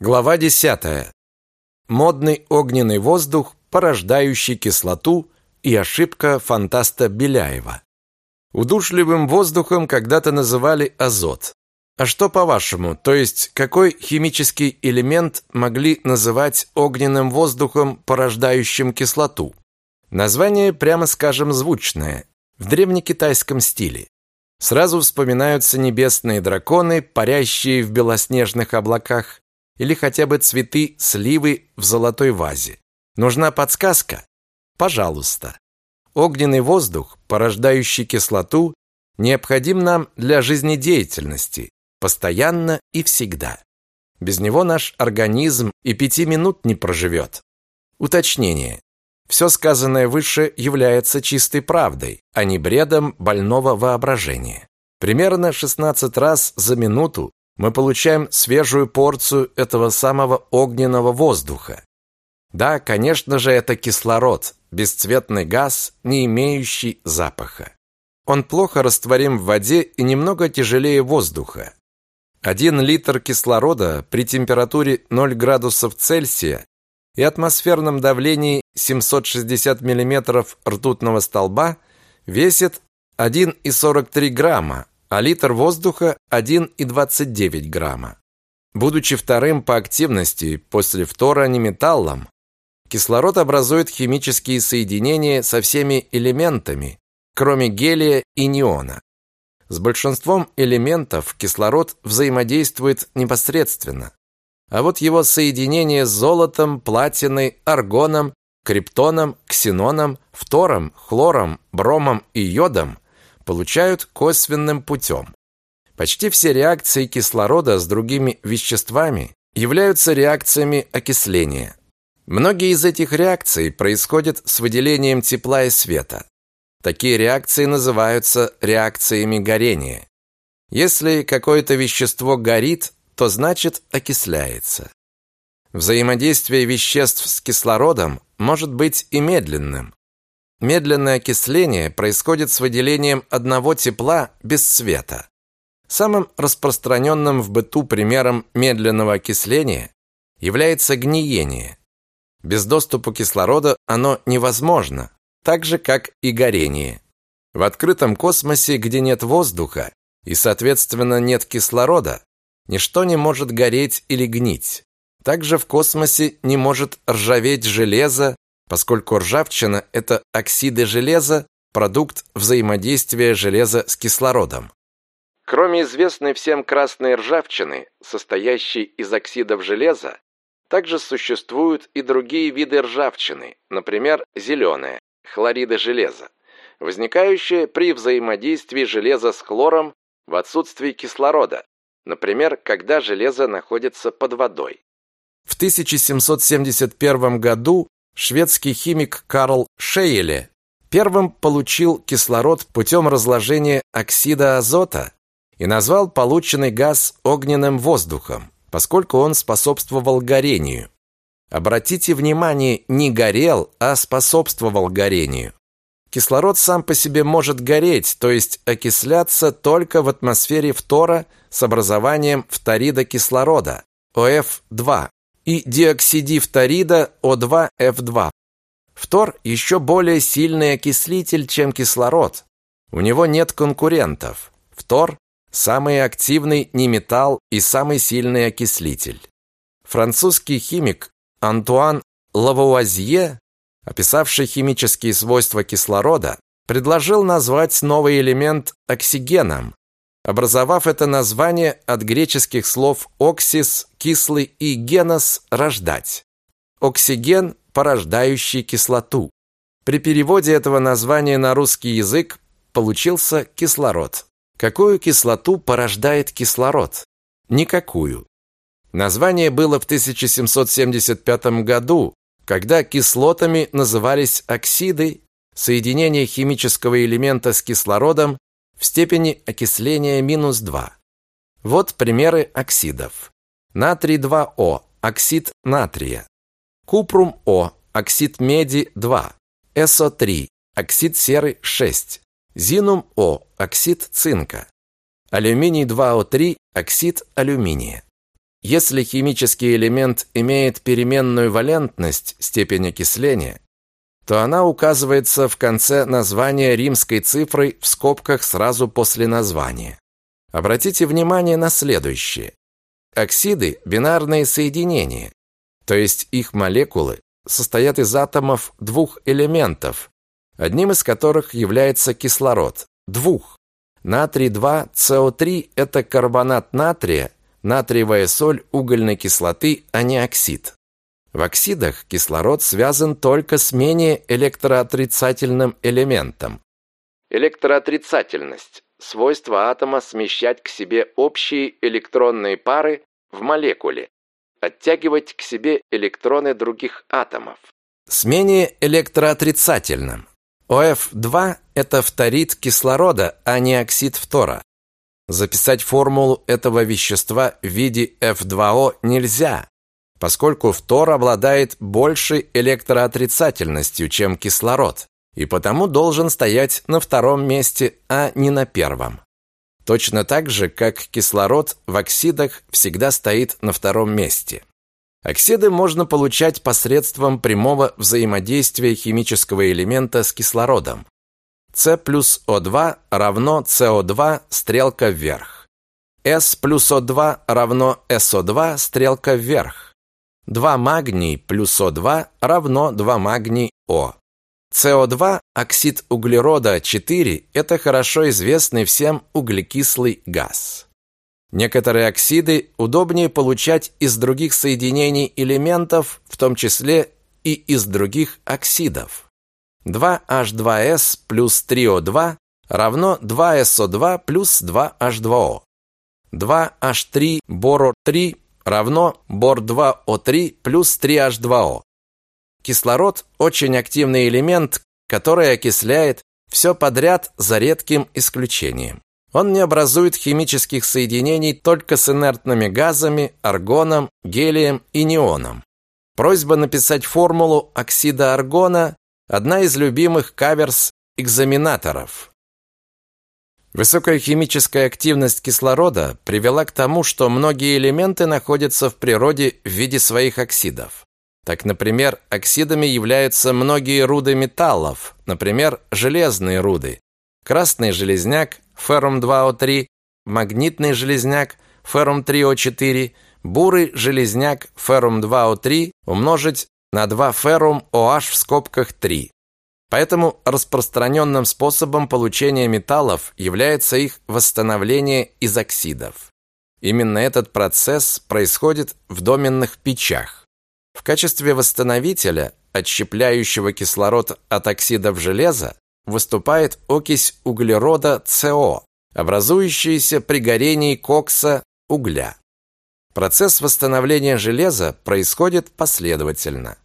Глава 10. Модный огненный воздух, порождающий кислоту и ошибка фантаста Беляева. Удушливым воздухом когда-то называли азот. А что по-вашему, то есть какой химический элемент могли называть огненным воздухом, порождающим кислоту? Название, прямо скажем, звучное, в древнекитайском стиле. Сразу вспоминаются небесные драконы, парящие в белоснежных облаках, или хотя бы цветы сливы в золотой вазе. Нужна подсказка? Пожалуйста. Огненный воздух, порождающий кислоту, необходим нам для жизнедеятельности, постоянно и всегда. Без него наш организм и пяти минут не проживет. Уточнение. Все сказанное выше является чистой правдой, а не бредом больного воображения. Примерно 16 раз за минуту мы получаем свежую порцию этого самого огненного воздуха. Да, конечно же, это кислород, бесцветный газ, не имеющий запаха. Он плохо растворим в воде и немного тяжелее воздуха. Один литр кислорода при температуре 0 градусов Цельсия и атмосферном давлении 760 мм ртутного столба весит 1,43 грамма, а литр воздуха 1,29 грамма. Будучи вторым по активности после фтора неметаллом, кислород образует химические соединения со всеми элементами, кроме гелия и неона. С большинством элементов кислород взаимодействует непосредственно. А вот его соединение с золотом, платиной, аргоном, криптоном, ксеноном, фтором, хлором, бромом и йодом получают косвенным путем. Почти все реакции кислорода с другими веществами являются реакциями окисления. Многие из этих реакций происходят с выделением тепла и света. Такие реакции называются реакциями горения. Если какое-то вещество горит, то значит окисляется. Взаимодействие веществ с кислородом может быть и медленным, Медленное окисление происходит с выделением одного тепла без света. Самым распространенным в быту примером медленного окисления является гниение. Без доступа кислорода оно невозможно, так же как и горение. В открытом космосе, где нет воздуха и, соответственно, нет кислорода, ничто не может гореть или гнить. Также в космосе не может ржаветь железо, поскольку ржавчина – это оксиды железа, продукт взаимодействия железа с кислородом. Кроме известной всем красной ржавчины, состоящей из оксидов железа, также существуют и другие виды ржавчины, например, зеленая, хлориды железа, возникающие при взаимодействии железа с хлором в отсутствии кислорода, например, когда железо находится под водой. В 1771 году шведский химик Карл Шейеле первым получил кислород путем разложения оксида азота и назвал полученный газ огненным воздухом, поскольку он способствовал горению. Обратите внимание, не горел, а способствовал горению. Кислород сам по себе может гореть, то есть окисляться только в атмосфере фтора с образованием фторида кислорода, ОФ2, и диоксидифторида О2F2. Фтор еще более сильный окислитель, чем кислород. У него нет конкурентов. Фтор – самый активный неметалл и самый сильный окислитель. Французский химик Антуан Лавуазье, описавший химические свойства кислорода, предложил назвать новый элемент оксигеном, образовав это название от греческих слов «оксис» – «кислый» и «генос» – «рождать». Оксиген – порождающий кислоту. При переводе этого названия на русский язык получился кислород. Какую кислоту порождает кислород? Никакую. Название было в 1775 году, когда кислотами назывались оксиды, соединение химического элемента с кислородом в степени окисления минус 2. Вот примеры оксидов. Натрий 2О, оксид натрия. Купрум О, оксид меди 2. СО3, оксид серы 6. Зинум О, оксид цинка. Алюминий 2О3, оксид алюминия. Если химический элемент имеет переменную валентность степень окисления, то она указывается в конце названия римской цифрой в скобках сразу после названия. Обратите внимание на следующее. Оксиды – бинарные соединения, то есть их молекулы состоят из атомов двух элементов, одним из которых является кислород. Двух. Натрий-2, СО3 – это карбонат натрия, натриевая соль угольной кислоты, а не оксид. В оксидах кислород связан только с менее электроотрицательным элементом. Электроотрицательность – свойство атома смещать к себе общие электронные пары в молекуле, оттягивать к себе электроны других атомов. С менее электроотрицательным. ОФ2 – это фторид кислорода, а не оксид фтора. Записать формулу этого вещества в виде F2O нельзя, поскольку фтор обладает большей электроотрицательностью, чем кислород, и потому должен стоять на втором месте, а не на первом. Точно так же, как кислород в оксидах всегда стоит на втором месте. Оксиды можно получать посредством прямого взаимодействия химического элемента с кислородом. С плюс О2 равно СО2, стрелка вверх. С плюс О2 равно СО2, стрелка вверх. 2 магний плюс О2 равно 2 магний О. СО2, оксид углерода 4, это хорошо известный всем углекислый газ. Некоторые оксиды удобнее получать из других соединений элементов, в том числе и из других оксидов. 2H2S плюс 3O2 равно 2SO2 плюс 2H2O. 2H3 боро-3 равно бор-2О3 плюс 3H2O. Кислород – очень активный элемент, который окисляет все подряд за редким исключением. Он не образует химических соединений только с инертными газами, аргоном, гелием и неоном. Просьба написать формулу оксида аргона – одна из любимых каверс экзаменаторов. Высокая химическая активность кислорода привела к тому, что многие элементы находятся в природе в виде своих оксидов. Так, например, оксидами являются многие руды металлов, например, железные руды, красный железняк, феррум-2О3, магнитный железняк, феррум-3О4, бурый железняк, феррум-2О3 умножить на 2 феррум-OH в скобках 3. Поэтому распространенным способом получения металлов является их восстановление из оксидов. Именно этот процесс происходит в доменных печах. В качестве восстановителя, отщепляющего кислород от оксидов железа, выступает окись углерода СО, образующаяся при горении кокса угля. Процесс восстановления железа происходит последовательно.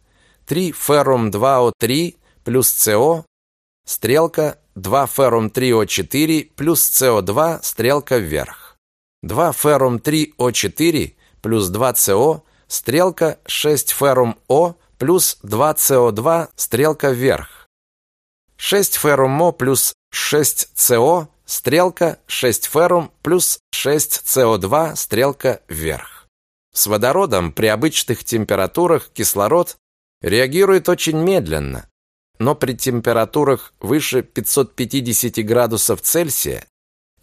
3 феррум-2О3 плюс СО, стрелка 2 феррум 3О4 плюс СО2, стрелка вверх. 2 феррум 3О4 плюс 2 СО, стрелка 6 феррум О плюс 2 СО2, стрелка вверх. 6 феррум О плюс 6 СО, стрелка 6 феррум плюс 6 СО2, стрелка вверх. С водородом при обычных температурах кислород реагирует очень медленно, но при температурах выше 550 градусов Цельсия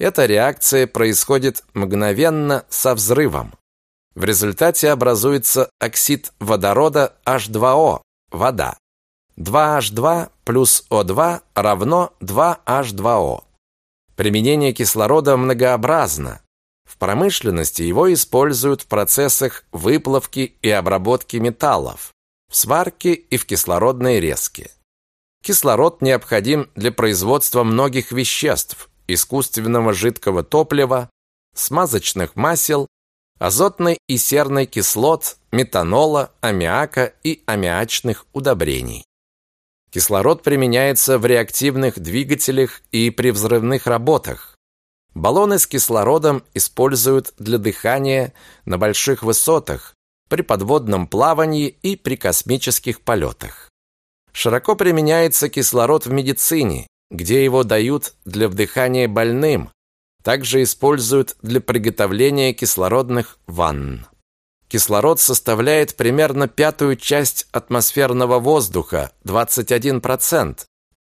эта реакция происходит мгновенно со взрывом. В результате образуется оксид водорода H2O, вода. 2H2 плюс O2 равно 2H2O. Применение кислорода многообразно. В промышленности его используют в процессах выплавки и обработки металлов, в сварке и в кислородной резке. Кислород необходим для производства многих веществ, искусственного жидкого топлива, смазочных масел, азотной и серной кислот, метанола, аммиака и аммиачных удобрений. Кислород применяется в реактивных двигателях и при взрывных работах. Баллоны с кислородом используют для дыхания на больших высотах, при подводном плавании и при космических полетах. Широко применяется кислород в медицине, где его дают для вдыхания больным. Также используют для приготовления кислородных ванн. кислород составляет примерно пятую часть атмосферного воздуха, 21%,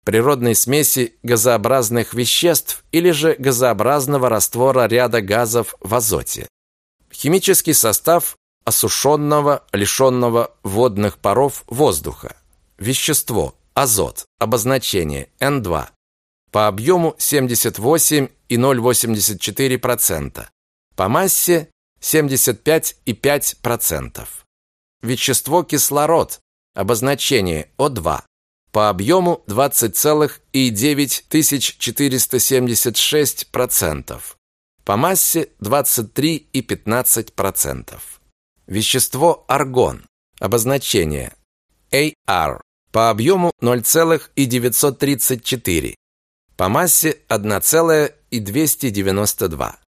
природной смеси газообразных веществ или же газообразного раствора ряда газов в азоте. Химический состав осушенного, лишенного водных паров воздуха. Вещество – азот, обозначение N2. По объему 78,084%. По массе 75,5%. Вещество кислород, обозначение О2. По объему 20,9476%. По массе 23,15%. Вещество аргон, обозначение AR. По объему 0,934. По массе 1,292.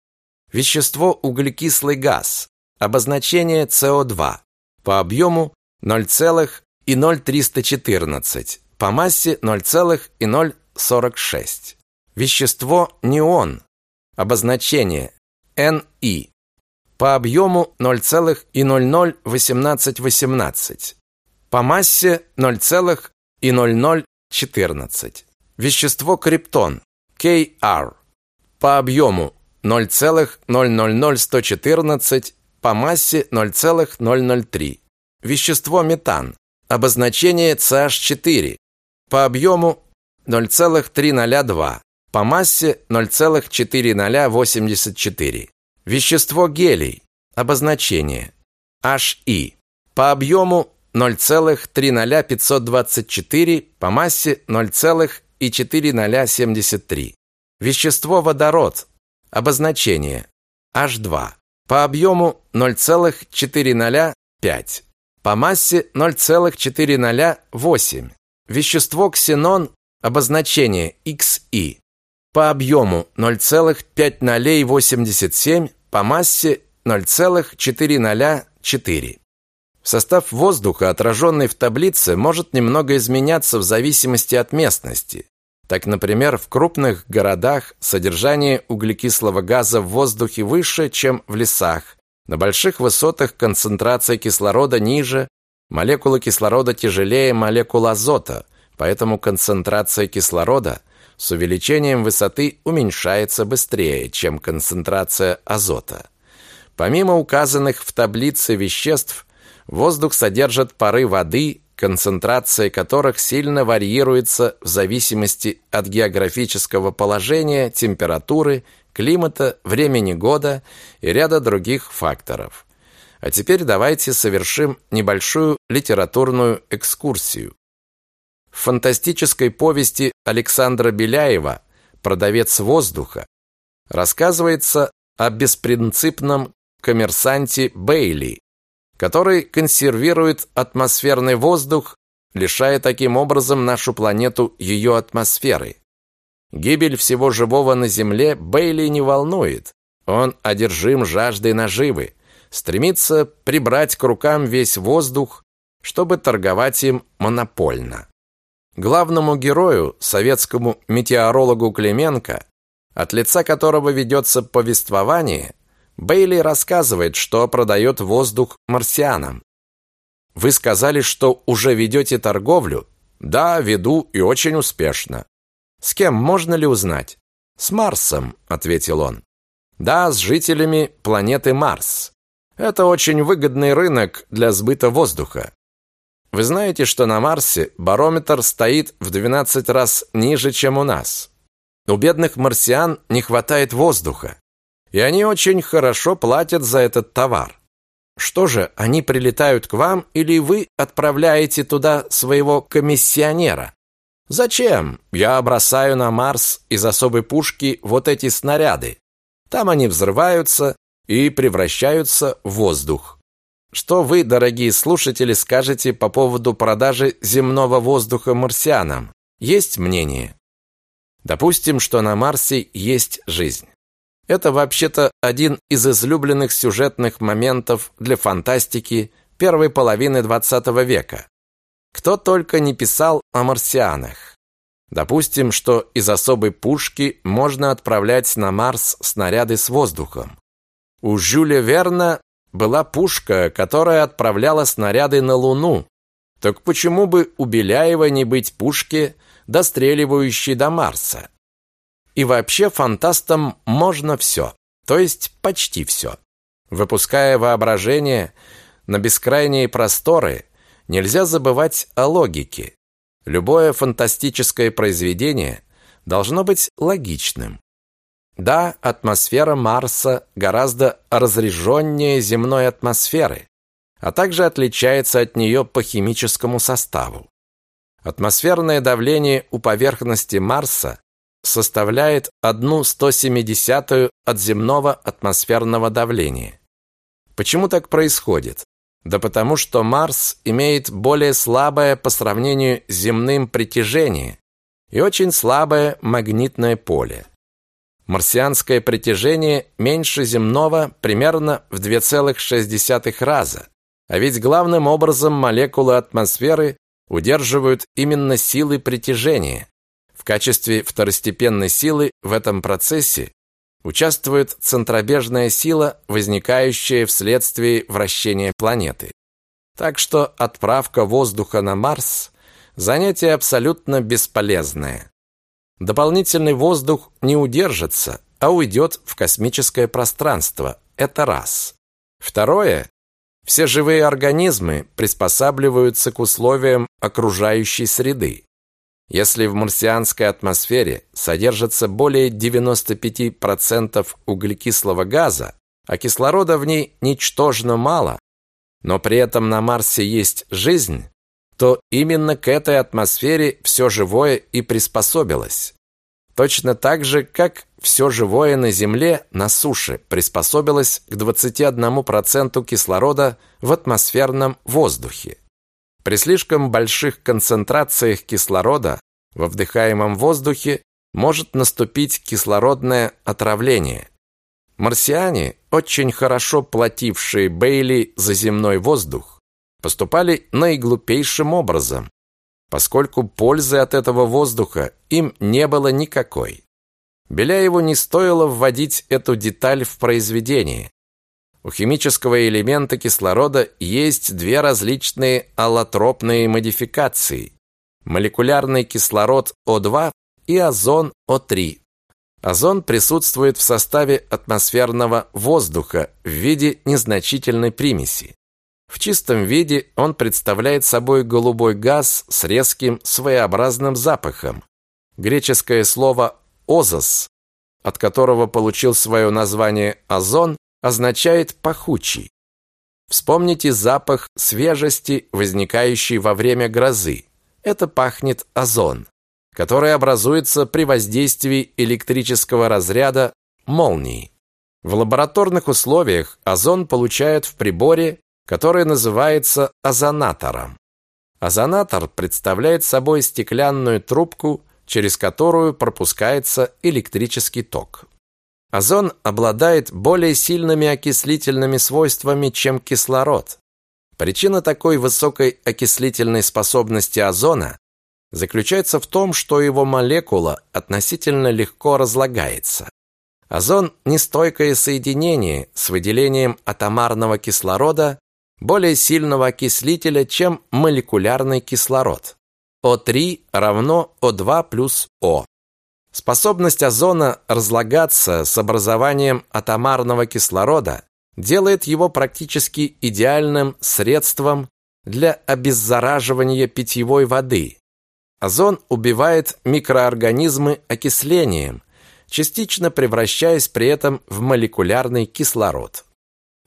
Вещество углекислый газ. Обозначение СО2. По объему 0,0314. По массе 0,046. Вещество неон. Обозначение НИ. По объему 0,001818. По массе 0,0014. Вещество криптон. KR. По объему 0,000114, по массе 0,003. Вещество метан. Обозначение CH4. По объему 0,302. По массе 0,4084. Вещество гелий. Обозначение HI. По объему 0,30524, по массе 0,4073. Вещество водород. Обозначение H2. По объему 0,405. По массе 0,408. Вещество ксенон. Обозначение XI. По объему 0,5087. По массе 0,404. Состав воздуха, отраженный в таблице, может немного изменяться в зависимости от местности. Так, например, в крупных городах содержание углекислого газа в воздухе выше, чем в лесах. На больших высотах концентрация кислорода ниже, молекулы кислорода тяжелее молекул азота, поэтому концентрация кислорода с увеличением высоты уменьшается быстрее, чем концентрация азота. Помимо указанных в таблице веществ, воздух содержит пары воды, концентрация которых сильно варьируется в зависимости от географического положения, температуры, климата, времени года и ряда других факторов. А теперь давайте совершим небольшую литературную экскурсию. В фантастической повести Александра Беляева «Продавец воздуха» рассказывается о беспринципном коммерсанте Бейли, который консервирует атмосферный воздух, лишая таким образом нашу планету ее атмосферы. Гибель всего живого на Земле Бейли не волнует. Он одержим жаждой наживы, стремится прибрать к рукам весь воздух, чтобы торговать им монопольно. Главному герою, советскому метеорологу Клименко, от лица которого ведется повествование, Бейли рассказывает, что продает воздух марсианам. Вы сказали, что уже ведете торговлю? Да, веду и очень успешно. С кем можно ли узнать? С Марсом, ответил он. Да, с жителями планеты Марс. Это очень выгодный рынок для сбыта воздуха. Вы знаете, что на Марсе барометр стоит в 12 раз ниже, чем у нас. У бедных марсиан не хватает воздуха. И они очень хорошо платят за этот товар. Что же, они прилетают к вам или вы отправляете туда своего комиссионера? Зачем? Я бросаю на Марс из особой пушки вот эти снаряды. Там они взрываются и превращаются в воздух. Что вы, дорогие слушатели, скажете по поводу продажи земного воздуха марсианам? Есть мнение? Допустим, что на Марсе есть жизнь. Это вообще-то один из излюбленных сюжетных моментов для фантастики первой половины XX века. Кто только не писал о марсианах. Допустим, что из особой пушки можно отправлять на Марс снаряды с воздухом. У Жюля Верна была пушка, которая отправляла снаряды на Луну. Так почему бы у Беляева не быть пушки, достреливающей до Марса? И вообще фантастам можно все, то есть почти все. Выпуская воображение на бескрайние просторы, нельзя забывать о логике. Любое фантастическое произведение должно быть логичным. Да, атмосфера Марса гораздо разреженнее земной атмосферы, а также отличается от нее по химическому составу. Атмосферное давление у поверхности Марса составляет 1/170 от земного атмосферного давления. Почему так происходит? Да потому что Марс имеет более слабое по сравнению с земным притяжение и очень слабое магнитное поле. Марсианское притяжение меньше земного примерно в 2,6 раза. А ведь главным образом молекулы атмосферы удерживают именно силы притяжения. Качестве второстепенной силы в этом процессе участвует центробежная сила, возникающая вследствие вращения планеты. Так что отправка воздуха на Марс – занятие абсолютно бесполезное. Дополнительный воздух не удержится, а уйдет в космическое пространство. Это раз. Второе. Все живые организмы приспосабливаются к условиям окружающей среды. Если в марсианской атмосфере содержится более 95% углекислого газа, а кислорода в ней ничтожно мало, но при этом на Марсе есть жизнь, то именно к этой атмосфере все живое и приспособилось. Точно так же, как все живое на Земле на суше приспособилось к 21% кислорода в атмосферном воздухе. При слишком больших концентрациях кислорода во вдыхаемом воздухе может наступить кислородное отравление. Марсиане, очень хорошо платившие Бейли за земной воздух, поступали наиглупейшим образом, поскольку пользы от этого воздуха им не было никакой. Беляеву не стоило вводить эту деталь в произведение. У химического элемента кислорода есть две различные аллотропные модификации – молекулярный кислород О2 и озон О3. Озон присутствует в составе атмосферного воздуха в виде незначительной примеси. В чистом виде он представляет собой голубой газ с резким своеобразным запахом. Греческое слово «озос», от которого получил свое название озон, означает «пахучий». Вспомните запах свежести, возникающий во время грозы. Это пахнет озон, который образуется при воздействии электрического разряда молнии. В лабораторных условиях озон получают в приборе который называется озонатором. Озонатор представляет собой стеклянную трубку, через которую пропускается электрический ток. Озон обладает более сильными окислительными свойствами, чем кислород. Причина такой высокой окислительной способности озона заключается в том, что его молекула относительно легко разлагается. Озон – нестойкое соединение с выделением атомарного кислорода более сильного окислителя, чем молекулярный кислород. О3 равно О2 плюс О. Способность озона разлагаться с образованием атомарного кислорода делает его практически идеальным средством для обеззараживания питьевой воды. Озон убивает микроорганизмы окислением, частично превращаясь при этом в молекулярный кислород.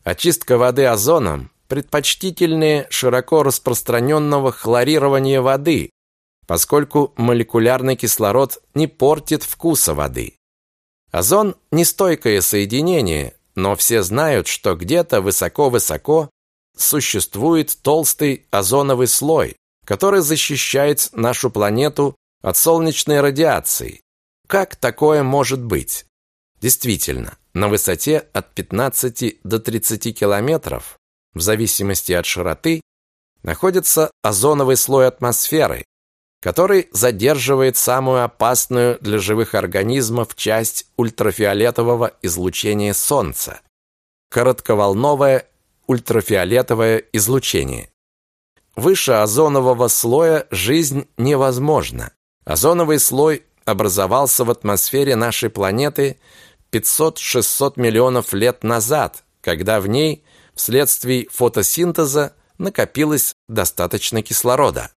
Очистка воды озоном предпочтительнее широко распространенного хлорирования воды, поскольку молекулярный кислород не портит вкуса воды. Озон – нестойкое соединение, но все знают, что где-то высоко-высоко существует толстый озоновый слой, который защищает нашу планету от солнечной радиации. Как такое может быть? Действительно, на высоте от 15 до 30 километров в зависимости от широты, находится озоновый слой атмосферы, который задерживает самую опасную для живых организмов часть ультрафиолетового излучения Солнца – коротковолновое ультрафиолетовое излучение. Выше озонового слоя жизнь невозможна. Озоновый слой образовался в атмосфере нашей планеты 500-600 миллионов лет назад, когда в ней вследствие фотосинтеза накопилось достаточно кислорода.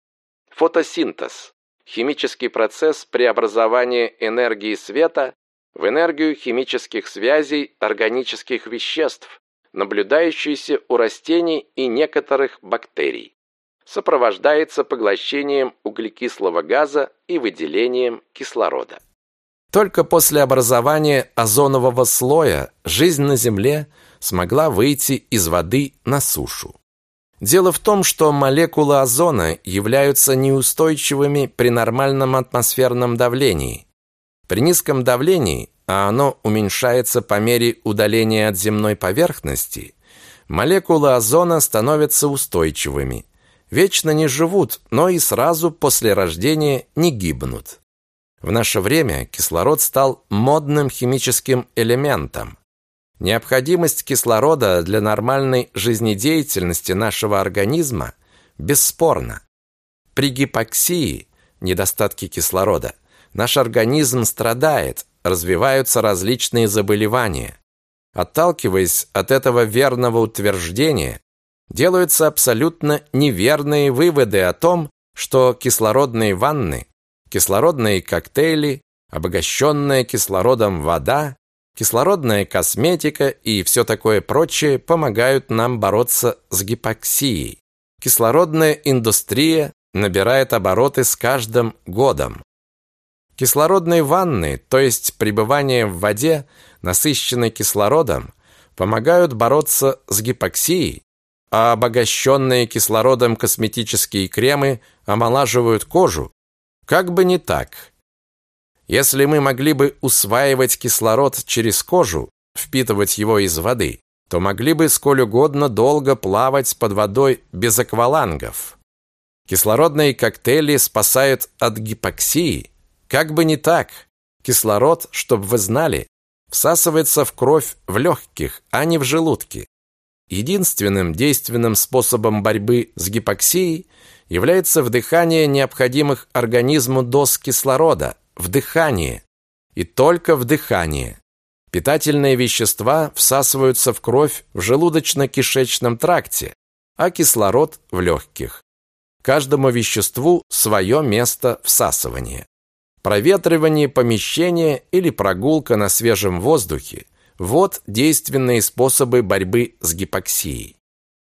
Фотосинтез – химический процесс преобразования энергии света в энергию химических связей органических веществ, наблюдающийся у растений и некоторых бактерий. Сопровождается поглощением углекислого газа и выделением кислорода. Только после образования озонового слоя жизнь на Земле смогла выйти из воды на сушу. Дело в том, что молекулы озона являются неустойчивыми при нормальном атмосферном давлении. При низком давлении, а оно уменьшается по мере удаления от земной поверхности, молекулы озона становятся устойчивыми. Вечно не живут, но и сразу после рождения не гибнут. В наше время кислород стал модным химическим элементом. Необходимость кислорода для нормальной жизнедеятельности нашего организма бесспорна. При гипоксии, недостатке кислорода, наш организм страдает, развиваются различные заболевания. Отталкиваясь от этого верного утверждения, делаются абсолютно неверные выводы о том, что кислородные ванны, кислородные коктейли, обогащенная кислородом вода Кислородная косметика и все такое прочее помогают нам бороться с гипоксией. Кислородная индустрия набирает обороты с каждым годом. Кислородные ванны, то есть пребывание в воде, насыщенной кислородом, помогают бороться с гипоксией, а обогащенные кислородом косметические кремы омолаживают кожу. Как бы не так. Если мы могли бы усваивать кислород через кожу, впитывать его из воды, то могли бы сколь угодно долго плавать под водой без аквалангов. Кислородные коктейли спасают от гипоксии. Как бы не так. Кислород, чтобы вы знали, всасывается в кровь в легких, а не в желудке. Единственным действенным способом борьбы с гипоксией является вдыхание необходимых организму доз кислорода, вдыхание. И только вдыхание. Питательные вещества всасываются в кровь в желудочно-кишечном тракте, а кислород в легких. Каждому веществу свое место всасывания. Проветривание помещения или прогулка на свежем воздухе – вот действенные способы борьбы с гипоксией.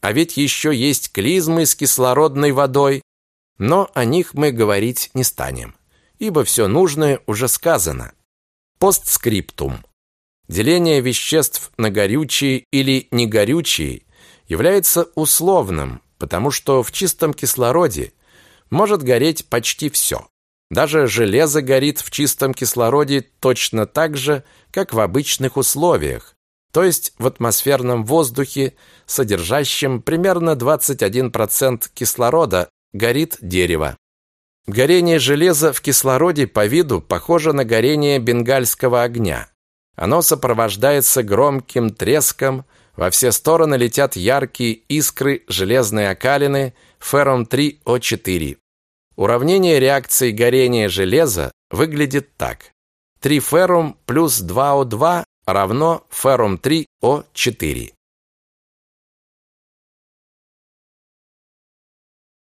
А ведь еще есть клизмы с кислородной водой, но о них мы говорить не станем ибо все нужное уже сказано. Постскриптум. Деление веществ на горючие или негорючие является условным, потому что в чистом кислороде может гореть почти все. Даже железо горит в чистом кислороде точно так же, как в обычных условиях, то есть в атмосферном воздухе, содержащем примерно 21% кислорода, горит дерево. Горение железа в кислороде по виду похоже на горение бенгальского огня. Оно сопровождается громким треском, во все стороны летят яркие искры железной окалины феррум-3О4. Уравнение реакции горения железа выглядит так. 3 феррум плюс 2О2 равно феррум-3О4.